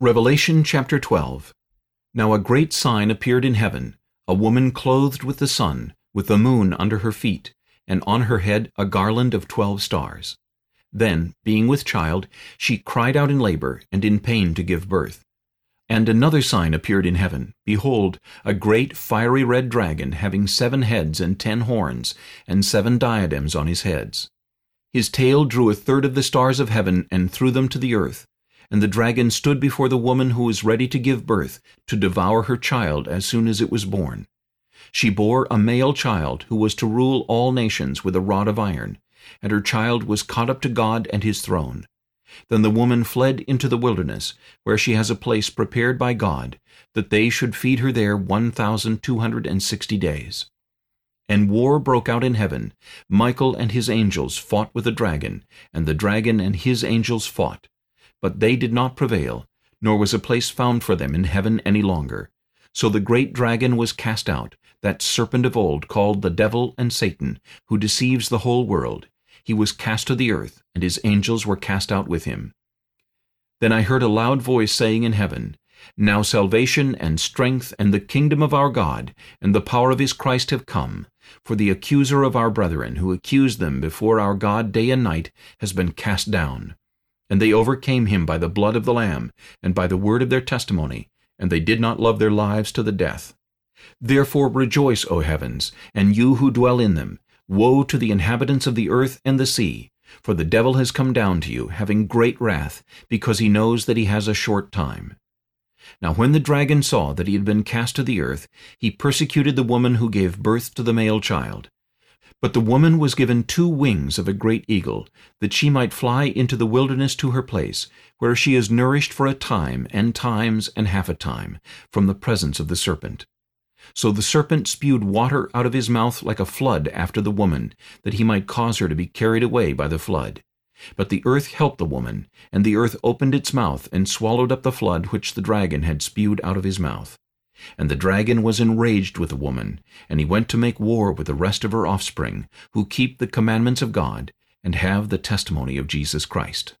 Revelation chapter 12 Now a great sign appeared in heaven, a woman clothed with the sun, with the moon under her feet, and on her head a garland of twelve stars. Then, being with child, she cried out in labor and in pain to give birth. And another sign appeared in heaven, Behold, a great fiery red dragon, having seven heads and ten horns, and seven diadems on his heads. His tail drew a third of the stars of heaven and threw them to the earth, and the dragon stood before the woman who was ready to give birth, to devour her child as soon as it was born. She bore a male child who was to rule all nations with a rod of iron, and her child was caught up to God and his throne. Then the woman fled into the wilderness, where she has a place prepared by God, that they should feed her there one thousand two hundred and sixty days. And war broke out in heaven. Michael and his angels fought with the dragon, and the dragon and his angels fought. But they did not prevail, nor was a place found for them in heaven any longer. So the great dragon was cast out, that serpent of old called the devil and Satan, who deceives the whole world. He was cast to the earth, and his angels were cast out with him. Then I heard a loud voice saying in heaven, Now salvation and strength and the kingdom of our God and the power of his Christ have come, for the accuser of our brethren, who accused them before our God day and night, has been cast down. And they overcame him by the blood of the Lamb, and by the word of their testimony, and they did not love their lives to the death. Therefore rejoice, O heavens, and you who dwell in them. Woe to the inhabitants of the earth and the sea, for the devil has come down to you, having great wrath, because he knows that he has a short time. Now when the dragon saw that he had been cast to the earth, he persecuted the woman who gave birth to the male child. But the woman was given two wings of a great eagle, that she might fly into the wilderness to her place, where she is nourished for a time, and times, and half a time, from the presence of the serpent. So the serpent spewed water out of his mouth like a flood after the woman, that he might cause her to be carried away by the flood. But the earth helped the woman, and the earth opened its mouth and swallowed up the flood which the dragon had spewed out of his mouth. And the dragon was enraged with the woman, and he went to make war with the rest of her offspring, who keep the commandments of God, and have the testimony of Jesus Christ.